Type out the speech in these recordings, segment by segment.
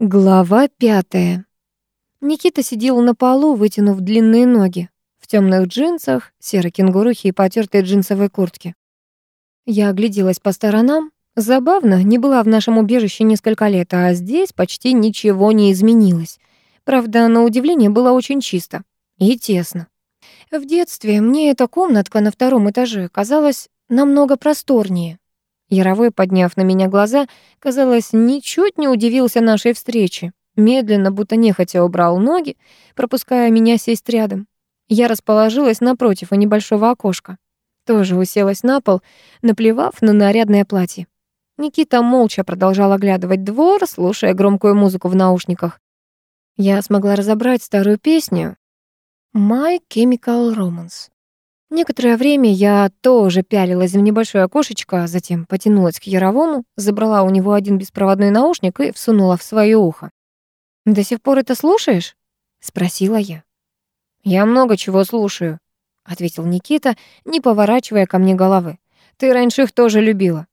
Глава пятая. Никита сидел на полу, вытянув длинные ноги, в темных джинсах, серой кенгурухе и потертой джинсовой куртке. Я огляделась по сторонам. Забавно, не была в нашем убежище несколько лет, а здесь почти ничего не изменилось. Правда, на удивление было очень чисто и тесно. В детстве мне эта комнатка на втором этаже казалась намного просторнее. Яровой, подняв на меня глаза, казалось, ничуть не удивился нашей встрече. Медленно, будто нехотя убрал ноги, пропуская меня сесть рядом. Я расположилась напротив у небольшого окошка. Тоже уселась на пол, наплевав на нарядное платье. Никита молча продолжал оглядывать двор, слушая громкую музыку в наушниках. Я смогла разобрать старую песню «My Chemical Romance». Некоторое время я тоже пялилась в небольшое окошечко, затем потянулась к Яровому, забрала у него один беспроводной наушник и всунула в свое ухо. «До сих пор это слушаешь?» — спросила я. «Я много чего слушаю», — ответил Никита, не поворачивая ко мне головы. «Ты раньше их тоже любила».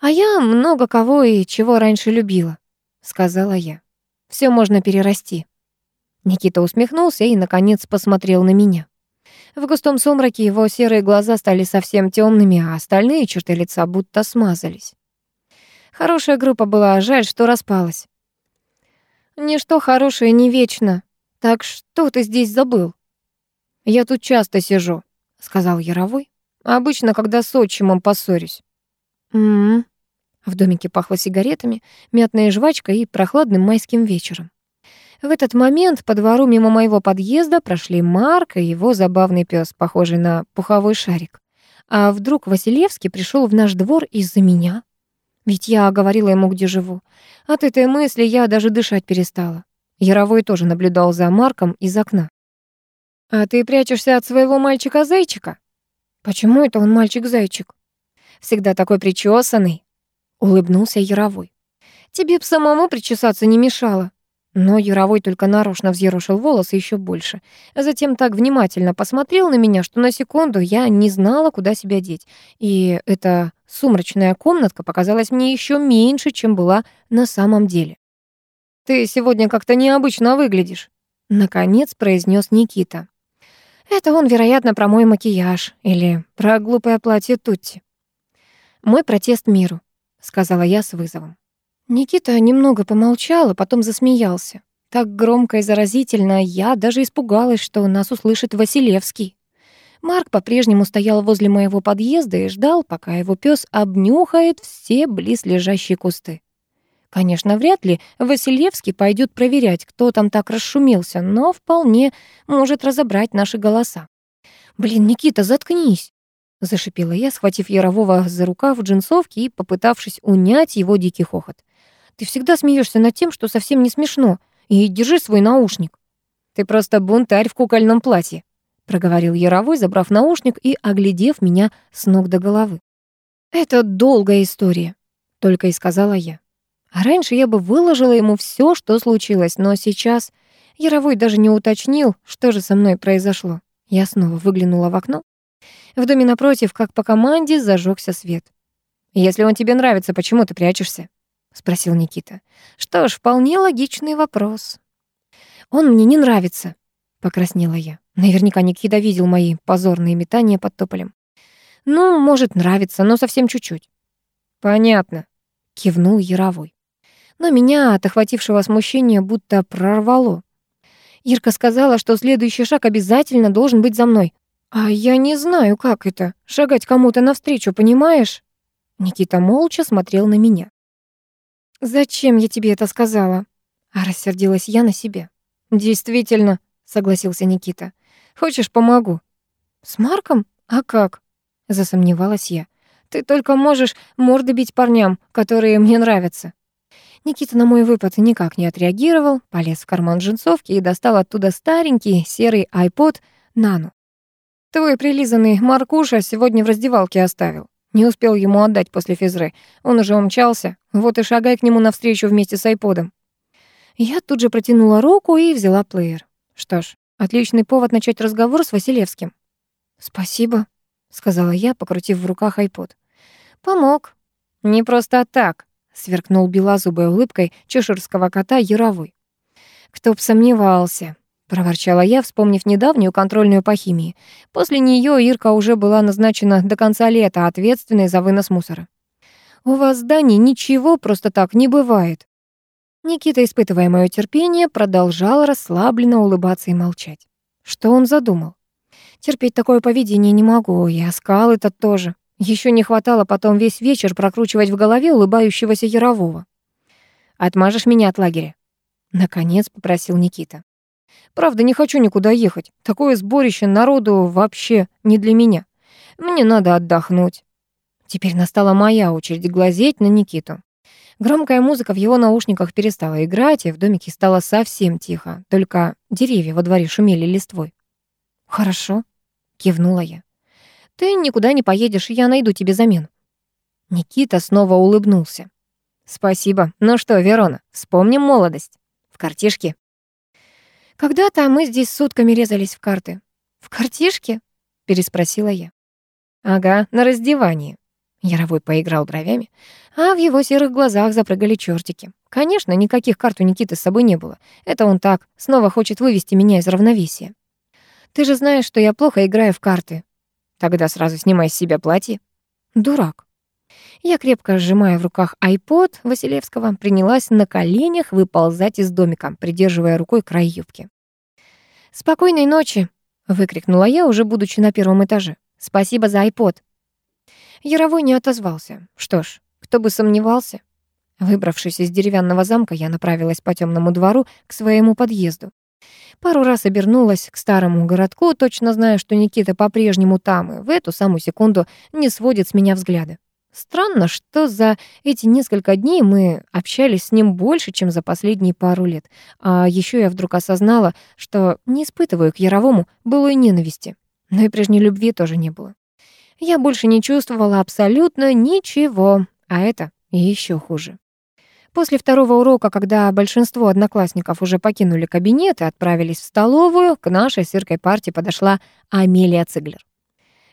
«А я много кого и чего раньше любила», — сказала я. Все можно перерасти». Никита усмехнулся и, наконец, посмотрел на меня. В густом сумраке его серые глаза стали совсем темными, а остальные черты лица будто смазались. Хорошая группа была, жаль, что распалась. «Ничто хорошее не вечно. Так что ты здесь забыл?» «Я тут часто сижу», — сказал Яровой. «Обычно, когда с отчимом поссорюсь». «М-м-м». В домике пахло сигаретами, мятной жвачкой и прохладным майским вечером. В этот момент по двору мимо моего подъезда прошли Марк и его забавный пес, похожий на пуховой шарик. А вдруг Василевский пришел в наш двор из-за меня? Ведь я говорила ему, где живу. От этой мысли я даже дышать перестала. Яровой тоже наблюдал за Марком из окна. «А ты прячешься от своего мальчика-зайчика?» «Почему это он мальчик-зайчик?» «Всегда такой причесанный», — улыбнулся Яровой. «Тебе б самому причесаться не мешало», но Яровой только нарочно взъерошил волосы еще больше. А затем так внимательно посмотрел на меня, что на секунду я не знала, куда себя деть. И эта сумрачная комнатка показалась мне еще меньше, чем была на самом деле. «Ты сегодня как-то необычно выглядишь», — наконец произнес Никита. «Это он, вероятно, про мой макияж или про глупое платье Тутти». «Мой протест миру», — сказала я с вызовом. Никита немного помолчал, а потом засмеялся. Так громко и заразительно, я даже испугалась, что нас услышит Василевский. Марк по-прежнему стоял возле моего подъезда и ждал, пока его пес обнюхает все близлежащие кусты. Конечно, вряд ли Василевский пойдет проверять, кто там так расшумелся, но вполне может разобрать наши голоса. «Блин, Никита, заткнись!» — зашипела я, схватив Ярового за рукав в джинсовке и попытавшись унять его дикий хохот. Ты всегда смеешься над тем, что совсем не смешно. И держи свой наушник. Ты просто бунтарь в кукольном платье, проговорил Яровой, забрав наушник и оглядев меня с ног до головы. Это долгая история, только и сказала я. А раньше я бы выложила ему все, что случилось, но сейчас Яровой даже не уточнил, что же со мной произошло. Я снова выглянула в окно. В доме напротив, как по команде, зажегся свет. «Если он тебе нравится, почему ты прячешься?» — спросил Никита. «Что ж, вполне логичный вопрос». «Он мне не нравится», — покраснела я. Наверняка Никита видел мои позорные метания под тополем. «Ну, может, нравится, но совсем чуть-чуть». «Понятно», — кивнул Яровой. Но меня от охватившего смущения будто прорвало. Ирка сказала, что следующий шаг обязательно должен быть за мной. А я не знаю, как это — шагать кому-то навстречу, понимаешь? Никита молча смотрел на меня. «Зачем я тебе это сказала?» А рассердилась я на себя. «Действительно», — согласился Никита. «Хочешь, помогу?» «С Марком? А как?» — засомневалась я. «Ты только можешь морды бить парням, которые мне нравятся». Никита на мой выпад никак не отреагировал, полез в карман джинсовки и достал оттуда старенький серый iPod Nano. «Твой прилизанный Маркуша сегодня в раздевалке оставил. Не успел ему отдать после физры. Он уже умчался. Вот и шагай к нему навстречу вместе с айподом. Я тут же протянула руку и взяла плеер. Что ж, отличный повод начать разговор с Василевским. «Спасибо», — сказала я, покрутив в руках айпод. «Помог». «Не просто так», — сверкнул белозубой улыбкой чеширского кота Яровой. «Кто б сомневался», — проворчала я, вспомнив недавнюю контрольную по химии. После нее Ирка уже была назначена до конца лета ответственной за вынос мусора. «У вас в здании ничего просто так не бывает». Никита, испытывая мое терпение, продолжал расслабленно улыбаться и молчать. Что он задумал? Терпеть такое поведение не могу, и оскал этот тоже. Еще не хватало потом весь вечер прокручивать в голове улыбающегося Ярового. «Отмажешь меня от лагеря?» Наконец попросил Никита. «Правда, не хочу никуда ехать. Такое сборище народу вообще не для меня. Мне надо отдохнуть». Теперь настала моя очередь глазеть на Никиту. Громкая музыка в его наушниках перестала играть, и в домике стало совсем тихо. Только деревья во дворе шумели листвой. «Хорошо», — кивнула я. «Ты никуда не поедешь, я найду тебе замену». Никита снова улыбнулся. «Спасибо. Ну что, Верона, вспомним молодость. В картишке». «Когда-то мы здесь сутками резались в карты». «В картишке?» — переспросила я. «Ага, на раздевании». Яровой поиграл бровями, а в его серых глазах запрыгали чертики. Конечно, никаких карт у Никиты с собой не было. Это он так, снова хочет вывести меня из равновесия. Ты же знаешь, что я плохо играю в карты. Тогда сразу снимай с себя платье. Дурак. Я, крепко сжимая в руках айпод Василевского, принялась на коленях выползать из домика, придерживая рукой край юбки. «Спокойной ночи!» — выкрикнула я, уже будучи на первом этаже. «Спасибо за айпод!» Яровой не отозвался. Что ж, кто бы сомневался. Выбравшись из деревянного замка, я направилась по темному двору к своему подъезду. Пару раз обернулась к старому городку, точно зная, что Никита по-прежнему там, и в эту самую секунду не сводит с меня взгляда. Странно, что за эти несколько дней мы общались с ним больше, чем за последние пару лет. А еще я вдруг осознала, что не испытываю к Яровому былой ненависти. Но и прежней любви тоже не было. Я больше не чувствовала абсолютно ничего, а это еще хуже. После второго урока, когда большинство одноклассников уже покинули кабинет и отправились в столовую, к нашей с Иркой партии подошла Амелия Циглер.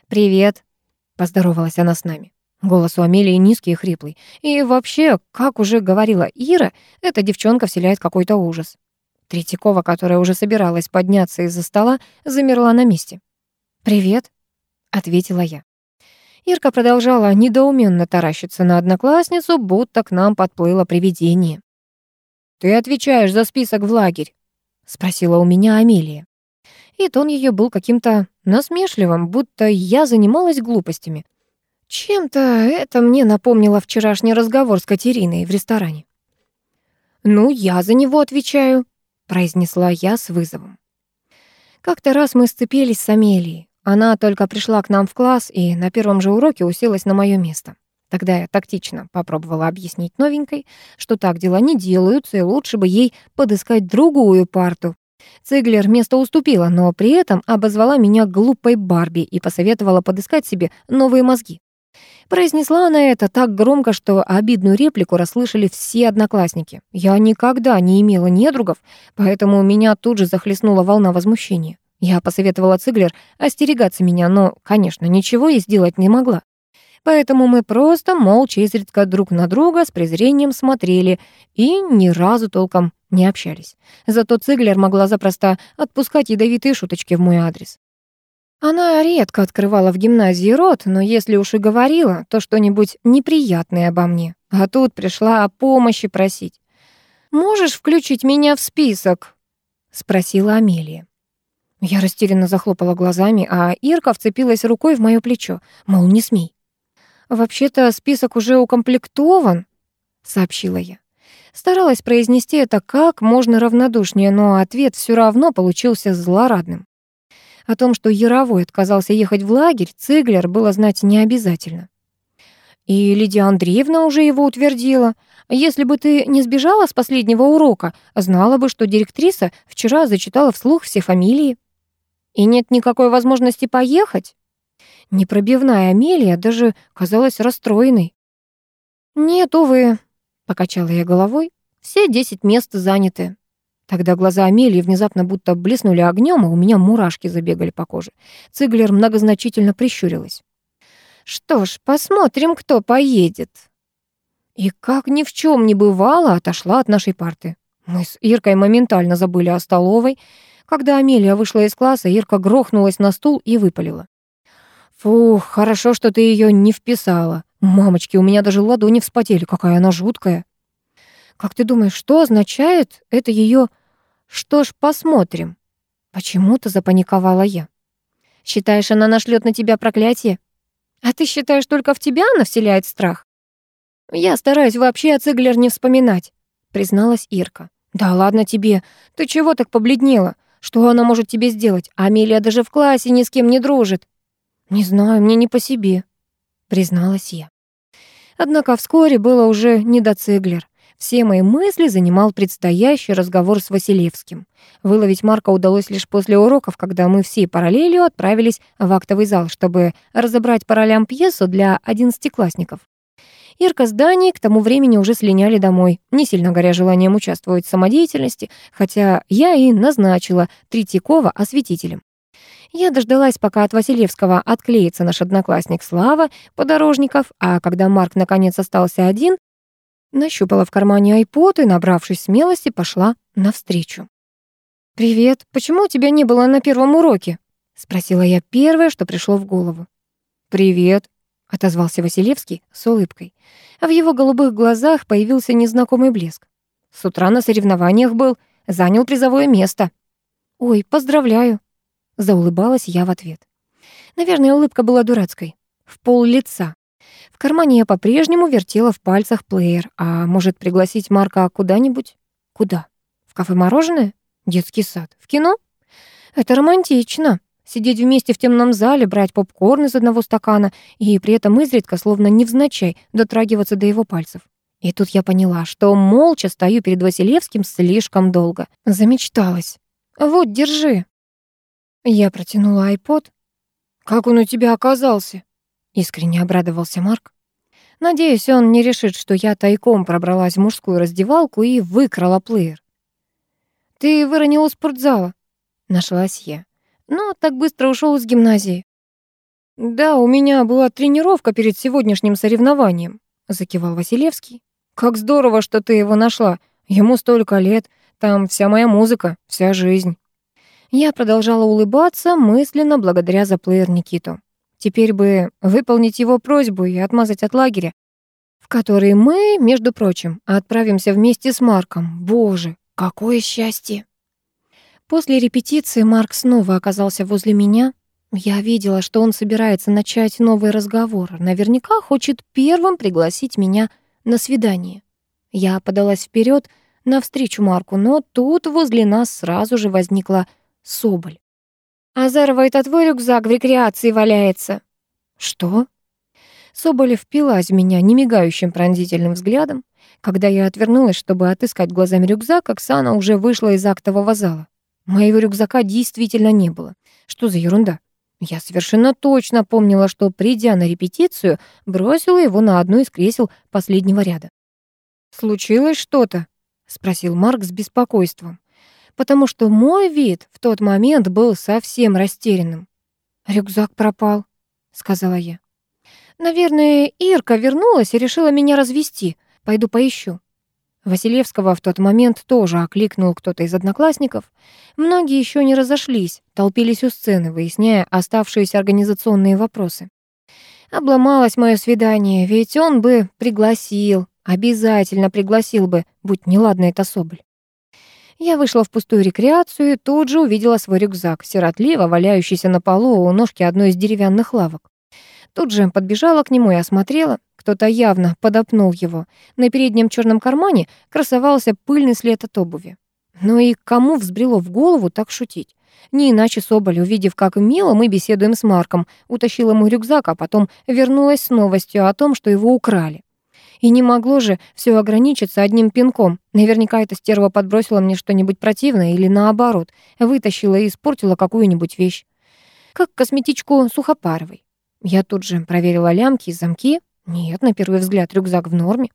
«Привет», — поздоровалась она с нами. Голос у Амелии низкий и хриплый. И вообще, как уже говорила Ира, эта девчонка вселяет какой-то ужас. Третьякова, которая уже собиралась подняться из-за стола, замерла на месте. «Привет», — ответила я. Ирка продолжала недоуменно таращиться на одноклассницу, будто к нам подплыло привидение. «Ты отвечаешь за список в лагерь?» — спросила у меня Амелия. И тон ее был каким-то насмешливым, будто я занималась глупостями. Чем-то это мне напомнило вчерашний разговор с Катериной в ресторане. «Ну, я за него отвечаю», — произнесла я с вызовом. Как-то раз мы сцепились с Амелией. Она только пришла к нам в класс и на первом же уроке уселась на моё место. Тогда я тактично попробовала объяснить новенькой, что так дела не делаются, и лучше бы ей подыскать другую парту. Циглер место уступила, но при этом обозвала меня глупой Барби и посоветовала подыскать себе новые мозги. Произнесла она это так громко, что обидную реплику расслышали все одноклассники. Я никогда не имела недругов, поэтому меня тут же захлестнула волна возмущения. Я посоветовала Циглер остерегаться меня, но, конечно, ничего ей сделать не могла. Поэтому мы просто молча изредка друг на друга с презрением смотрели и ни разу толком не общались. Зато Циглер могла запросто отпускать ядовитые шуточки в мой адрес. Она редко открывала в гимназии рот, но если уж и говорила, то что-нибудь неприятное обо мне. А тут пришла о помощи просить. «Можешь включить меня в список?» — спросила Амелия. Я растерянно захлопала глазами, а Ирка вцепилась рукой в моё плечо, мол, не смей. «Вообще-то список уже укомплектован», — сообщила я. Старалась произнести это как можно равнодушнее, но ответ всё равно получился злорадным. О том, что Яровой отказался ехать в лагерь, Циглер было знать не обязательно. И Лидия Андреевна уже его утвердила. Если бы ты не сбежала с последнего урока, знала бы, что директриса вчера зачитала вслух все фамилии. И нет никакой возможности поехать? Непробивная Амелия даже казалась расстроенной. «Нет, увы», — покачала я головой, — «все десять мест заняты». Тогда глаза Амелии внезапно будто блеснули огнем, а у меня мурашки забегали по коже. Циглер многозначительно прищурилась. «Что ж, посмотрим, кто поедет». И как ни в чем не бывало, отошла от нашей парты. Мы с Иркой моментально забыли о столовой. Когда Амелия вышла из класса, Ирка грохнулась на стул и выпалила. «Фух, хорошо, что ты ее не вписала. Мамочки, у меня даже ладони вспотели, какая она жуткая». «Как ты думаешь, что означает это ее «что ж, посмотрим»?» Почему-то запаниковала я. «Считаешь, она нашлет на тебя проклятие? А ты считаешь, только в тебя она вселяет страх?» «Я стараюсь вообще о Циглер не вспоминать», — призналась Ирка. «Да ладно тебе, ты чего так побледнела? Что она может тебе сделать? Амелия даже в классе ни с кем не дружит». «Не знаю, мне не по себе», — призналась я. Однако вскоре было уже не до Циглер. Все мои мысли занимал предстоящий разговор с Василевским. Выловить Марка удалось лишь после уроков, когда мы все параллелью отправились в актовый зал, чтобы разобрать по ролям пьесу для одиннадцатиклассников. Ирка с Даней к тому времени уже слиняли домой, не сильно горя желанием участвовать в самодеятельности, хотя я и назначила Третьякова осветителем. Я дождалась, пока от Василевского отклеится наш одноклассник Слава Подорожников, а когда Марк наконец остался один, нащупала в кармане айпод и, набравшись смелости, пошла навстречу. «Привет, почему тебя не было на первом уроке?» — спросила я первое, что пришло в голову. «Привет», — отозвался Василевский с улыбкой. А в его голубых глазах появился незнакомый блеск. «С утра на соревнованиях был, занял призовое место». «Ой, поздравляю», — заулыбалась я в ответ. Наверное, улыбка была дурацкой. В пол лица. В кармане я по-прежнему вертела в пальцах плеер. А может, пригласить Марка куда-нибудь? Куда? В кафе «Мороженое»? Детский сад? В кино? Это романтично. Сидеть вместе в темном зале, брать попкорн из одного стакана и при этом изредка, словно невзначай, дотрагиваться до его пальцев. И тут я поняла, что молча стою перед Василевским слишком долго. Замечталась. «Вот, держи». Я протянула айпод. «Как он у тебя оказался?» Искренне обрадовался Марк. Надеюсь, он не решит, что я тайком пробралась в мужскую раздевалку и выкрала плеер. «Ты выронил у спортзала», — нашлась я но так быстро ушел из гимназии. «Да, у меня была тренировка перед сегодняшним соревнованием», — закивал Василевский. «Как здорово, что ты его нашла. Ему столько лет. Там вся моя музыка, вся жизнь». Я продолжала улыбаться, мысленно благодаря за плеер Никиту. Теперь бы выполнить его просьбу и отмазать от лагеря, в который мы, между прочим, отправимся вместе с Марком. Боже, какое счастье! После репетиции Марк снова оказался возле меня. Я видела, что он собирается начать новый разговор. Наверняка хочет первым пригласить меня на свидание. Я подалась вперед навстречу Марку, но тут возле нас сразу же возникла Соболь. «Азарова, это твой рюкзак в рекреации валяется». «Что?» Соболь впилась в меня немигающим пронзительным взглядом. Когда я отвернулась, чтобы отыскать глазами рюкзак, Оксана уже вышла из актового зала. Моего рюкзака действительно не было. Что за ерунда? Я совершенно точно помнила, что, придя на репетицию, бросила его на одно из кресел последнего ряда. «Случилось что-то?» — спросил Марк с беспокойством, потому что мой вид в тот момент был совсем растерянным. «Рюкзак пропал», — сказала я. «Наверное, Ирка вернулась и решила меня развести. Пойду поищу». Василевского в тот момент тоже окликнул кто-то из одноклассников. Многие еще не разошлись, толпились у сцены, выясняя оставшиеся организационные вопросы. Обломалось мое свидание, ведь он бы пригласил, обязательно пригласил бы, будь неладно это Соболь. Я вышла в пустую рекреацию и тут же увидела свой рюкзак, сиротливо валяющийся на полу у ножки одной из деревянных лавок. Тут же подбежала к нему и осмотрела. Кто-то явно подопнул его. На переднем черном кармане красовался пыльный след от обуви. Но и кому взбрело в голову так шутить? Не иначе Соболь, увидев, как мило мы беседуем с Марком, утащила мой рюкзак, а потом вернулась с новостью о том, что его украли. И не могло же все ограничиться одним пинком. Наверняка эта стерва подбросила мне что-нибудь противное или наоборот, вытащила и испортила какую-нибудь вещь. Как косметичку Сухопаровой. Я тут же проверила лямки и замки. Нет, на первый взгляд рюкзак в норме.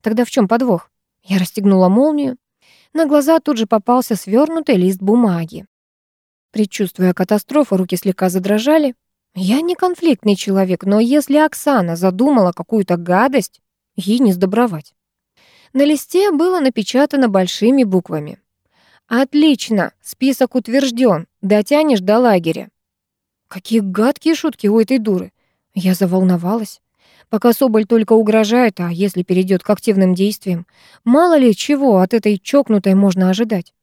Тогда в чем подвох? Я расстегнула молнию. На глаза тут же попался свернутый лист бумаги. Предчувствуя катастрофу, руки слегка задрожали. Я не конфликтный человек, но если Оксана задумала какую-то гадость, ей не сдобровать. На листе было напечатано большими буквами. «Отлично, список утвержден, дотянешь до лагеря». Какие гадкие шутки у этой дуры. Я заволновалась. Пока Соболь только угрожает, а если перейдет к активным действиям, мало ли чего от этой чокнутой можно ожидать.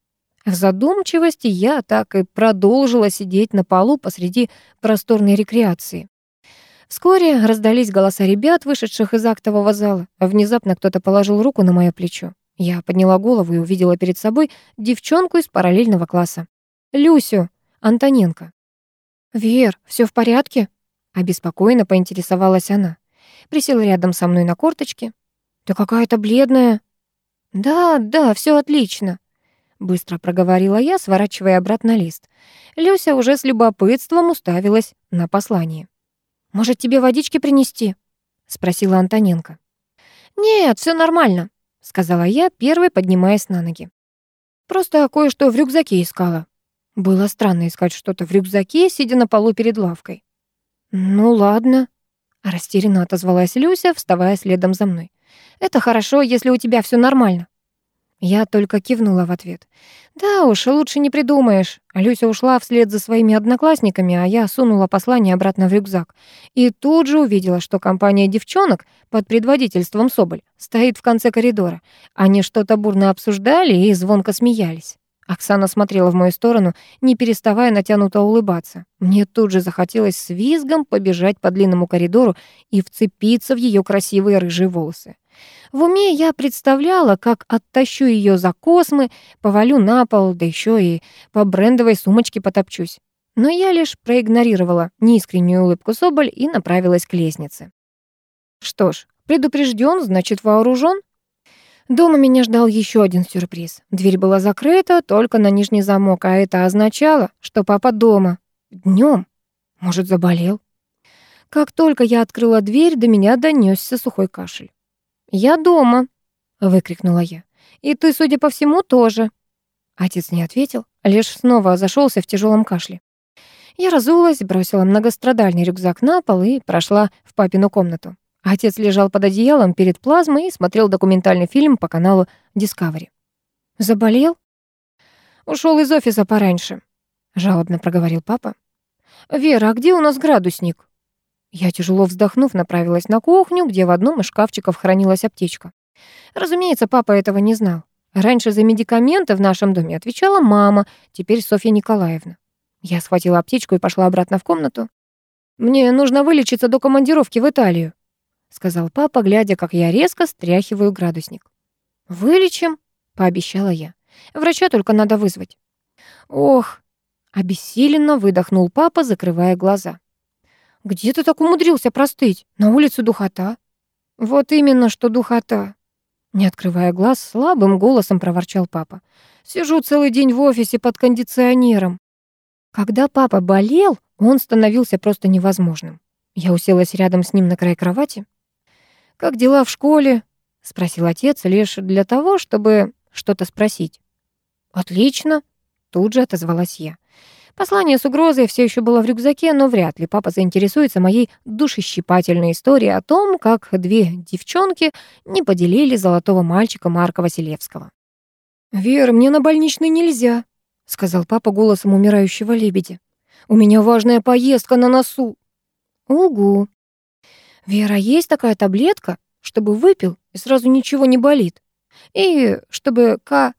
В задумчивости я так и продолжила сидеть на полу посреди просторной рекреации. Вскоре раздались голоса ребят, вышедших из актового зала. Внезапно кто-то положил руку на мое плечо. Я подняла голову и увидела перед собой девчонку из параллельного класса. Люсю Антоненко. «Вер, все в порядке?» Обеспокоенно поинтересовалась она. Присела рядом со мной на корточке. «Ты какая-то бледная». «Да, да, все отлично», — быстро проговорила я, сворачивая обратно лист. Люся уже с любопытством уставилась на послание. «Может, тебе водички принести?» — спросила Антоненко. «Нет, все нормально», — сказала я, первой поднимаясь на ноги. «Просто кое-что в рюкзаке искала». Было странно искать что-то в рюкзаке, сидя на полу перед лавкой. «Ну ладно», — растерянно отозвалась Люся, вставая следом за мной. «Это хорошо, если у тебя все нормально». Я только кивнула в ответ. Да уж, лучше не придумаешь. Люся ушла вслед за своими одноклассниками, а я сунула послание обратно в рюкзак. И тут же увидела, что компания девчонок под предводительством Соболь стоит в конце коридора. Они что-то бурно обсуждали и звонко смеялись. Оксана смотрела в мою сторону, не переставая натянуто улыбаться. Мне тут же захотелось с визгом побежать по длинному коридору и вцепиться в ее красивые рыжие волосы. В уме я представляла, как оттащу ее за космы, повалю на пол, да еще и по брендовой сумочке потопчусь. Но я лишь проигнорировала неискреннюю улыбку Соболь и направилась к лестнице. Что ж, предупрежден, значит вооружен. Дома меня ждал еще один сюрприз. Дверь была закрыта только на нижний замок, а это означало, что папа дома. Днем. Может, заболел? Как только я открыла дверь, до меня донесся сухой кашель. «Я дома», — выкрикнула я. «И ты, судя по всему, тоже». Отец не ответил, лишь снова зашелся в тяжелом кашле. Я разулась, бросила многострадальный рюкзак на пол и прошла в папину комнату. Отец лежал под одеялом перед плазмой и смотрел документальный фильм по каналу Discovery. «Заболел?» Ушел из офиса пораньше», — жалобно проговорил папа. «Вера, а где у нас градусник?» Я, тяжело вздохнув, направилась на кухню, где в одном из шкафчиков хранилась аптечка. Разумеется, папа этого не знал. Раньше за медикаменты в нашем доме отвечала мама, теперь Софья Николаевна. Я схватила аптечку и пошла обратно в комнату. «Мне нужно вылечиться до командировки в Италию», сказал папа, глядя, как я резко стряхиваю градусник. «Вылечим», — пообещала я. «Врача только надо вызвать». «Ох», — обессиленно выдохнул папа, закрывая глаза. «Где ты так умудрился простыть? На улице духота». «Вот именно, что духота», не открывая глаз, слабым голосом проворчал папа. «Сижу целый день в офисе под кондиционером». Когда папа болел, он становился просто невозможным. Я уселась рядом с ним на край кровати. «Как дела в школе?» — спросил отец лишь для того, чтобы что-то спросить. «Отлично», — тут же отозвалась я. Послание с угрозой все еще было в рюкзаке, но вряд ли папа заинтересуется моей душещипательной историей о том, как две девчонки не поделили золотого мальчика Марка Василевского. «Вера, мне на больничный нельзя», — сказал папа голосом умирающего лебедя. «У меня важная поездка на носу». «Угу», Вера, есть такая таблетка, чтобы выпил и сразу ничего не болит. И чтобы ка...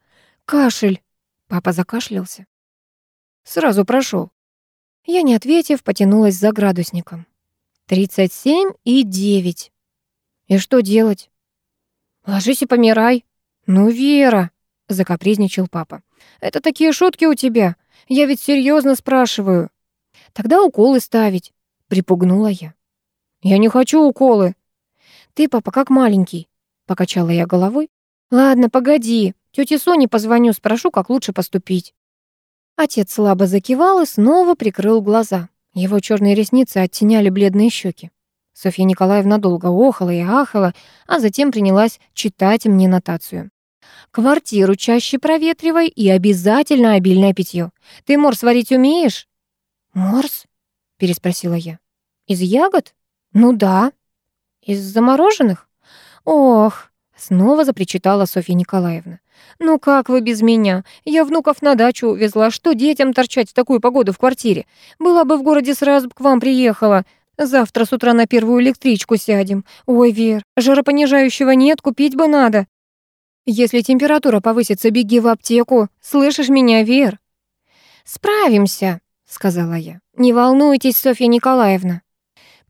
кашель. Папа закашлялся. Сразу прошел. Я, не ответив, потянулась за градусником. Тридцать семь и девять. И что делать? Ложись и помирай. Ну, Вера, закапризничал папа. Это такие шутки у тебя. Я ведь серьезно спрашиваю. Тогда уколы ставить, припугнула я. «Я не хочу уколы». «Ты, папа, как маленький», — покачала я головой. «Ладно, погоди. Тёте Соне позвоню, спрошу, как лучше поступить». Отец слабо закивал и снова прикрыл глаза. Его черные ресницы оттеняли бледные щеки. Софья Николаевна долго охала и ахала, а затем принялась читать мне нотацию. «Квартиру чаще проветривай и обязательно обильное питье. Ты морс варить умеешь?» «Морс?» — переспросила я. «Из ягод?» «Ну да». «Из замороженных?» «Ох!» — снова запричитала Софья Николаевна. «Ну как вы без меня? Я внуков на дачу увезла. Что детям торчать в такую погоду в квартире? Была бы в городе, сразу бы к вам приехала. Завтра с утра на первую электричку сядем. Ой, Вер, жаропонижающего нет, купить бы надо. Если температура повысится, беги в аптеку. Слышишь меня, Вер?» «Справимся», — сказала я. «Не волнуйтесь, Софья Николаевна».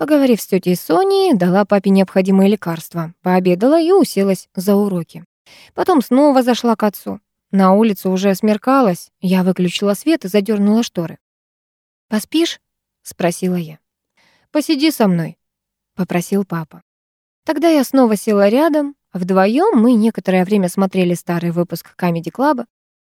Поговорив с тетей Соней, дала папе необходимые лекарства, пообедала и уселась за уроки. Потом снова зашла к отцу. На улице уже смеркалось, я выключила свет и задернула шторы. «Поспишь?» — спросила я. «Посиди со мной», — попросил папа. Тогда я снова села рядом. Вдвоем мы некоторое время смотрели старый выпуск Камеди Клаба.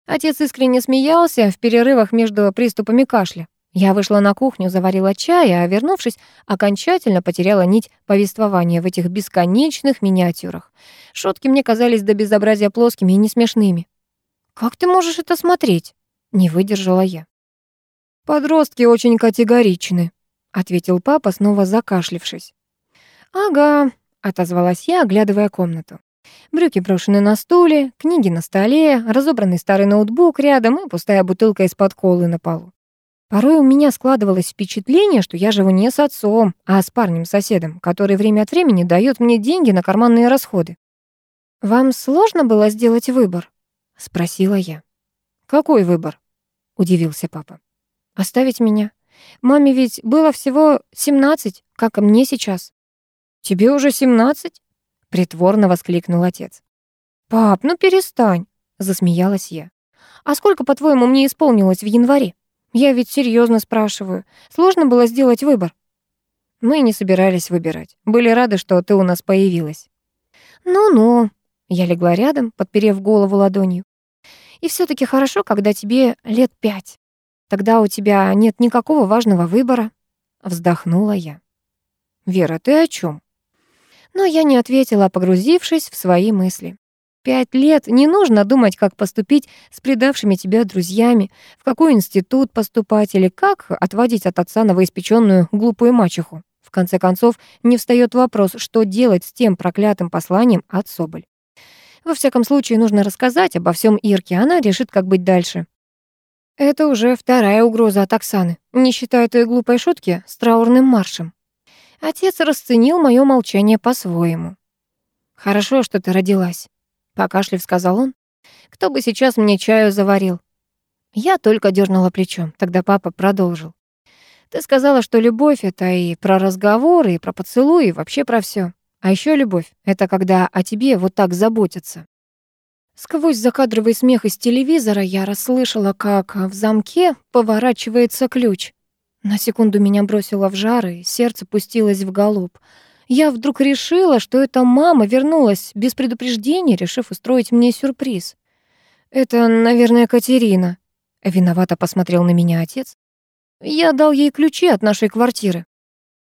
Отец искренне смеялся в перерывах между приступами кашля. Я вышла на кухню, заварила чай, а, вернувшись, окончательно потеряла нить повествования в этих бесконечных миниатюрах. Шутки мне казались до безобразия плоскими и несмешными. «Как ты можешь это смотреть?» — не выдержала я. «Подростки очень категоричны», — ответил папа, снова закашлившись. «Ага», — отозвалась я, оглядывая комнату. Брюки брошены на стуле, книги на столе, разобранный старый ноутбук рядом и пустая бутылка из-под колы на полу. Порой у меня складывалось впечатление, что я живу не с отцом, а с парнем-соседом, который время от времени дает мне деньги на карманные расходы. «Вам сложно было сделать выбор?» — спросила я. «Какой выбор?» — удивился папа. «Оставить меня. Маме ведь было всего семнадцать, как и мне сейчас». «Тебе уже семнадцать?» — притворно воскликнул отец. «Пап, ну перестань!» — засмеялась я. «А сколько, по-твоему, мне исполнилось в январе?» Я ведь серьезно спрашиваю. Сложно было сделать выбор. Мы не собирались выбирать. Были рады, что ты у нас появилась. Ну-ну. Я легла рядом, подперев голову ладонью. И все таки хорошо, когда тебе лет пять. Тогда у тебя нет никакого важного выбора. Вздохнула я. Вера, ты о чем? Но я не ответила, погрузившись в свои мысли. Пять лет не нужно думать, как поступить с предавшими тебя друзьями, в какой институт поступать или как отводить от отца новоиспеченную глупую мачеху. В конце концов, не встает вопрос, что делать с тем проклятым посланием от Соболь. Во всяком случае, нужно рассказать обо всем Ирке, она решит, как быть дальше. Это уже вторая угроза от Оксаны, не считая той глупой шутки с траурным маршем. Отец расценил мое молчание по-своему. «Хорошо, что ты родилась», покашлив, сказал он. Кто бы сейчас мне чаю заварил? Я только дернула плечом. Тогда папа продолжил. Ты сказала, что любовь — это и про разговоры, и про поцелуи, и вообще про все. А еще любовь — это когда о тебе вот так заботятся. Сквозь закадровый смех из телевизора я расслышала, как в замке поворачивается ключ. На секунду меня бросило в жар, и сердце пустилось в галоп. Я вдруг решила, что эта мама вернулась без предупреждения, решив устроить мне сюрприз. «Это, наверное, Катерина», — виновато посмотрел на меня отец. «Я дал ей ключи от нашей квартиры».